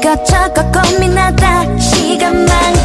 차갑고 민하다 시간만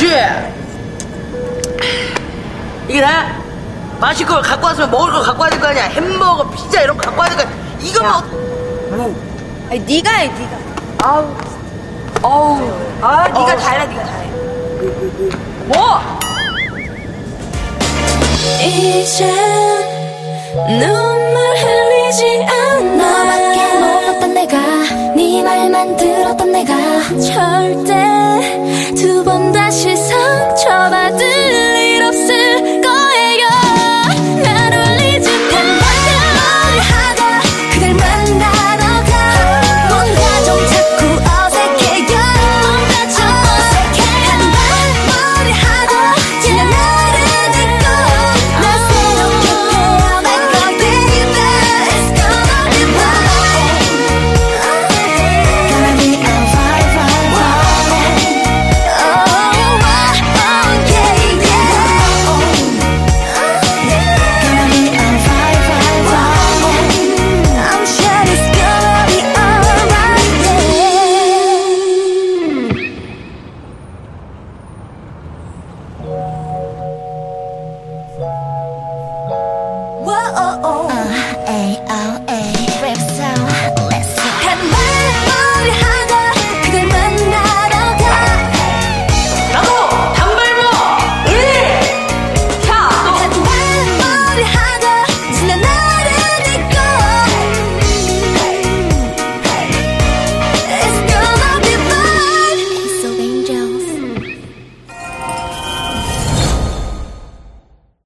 그렇지 이게 나 마실 걸 갖고 왔으면 먹을 걸 갖고 와야 될 거 아니야. 햄버거 피자 이런 거 갖고 와야 될 거 아니야. 이거만 어... 아니 네가 해 네가. 아우. 어우. 아 네가 달라 네가 달라 뭐? 이제 눈물 흘리지 않아. 너밖에 몰랐던 내가 네 말만 들었던 내가 절대 번 다시 상처받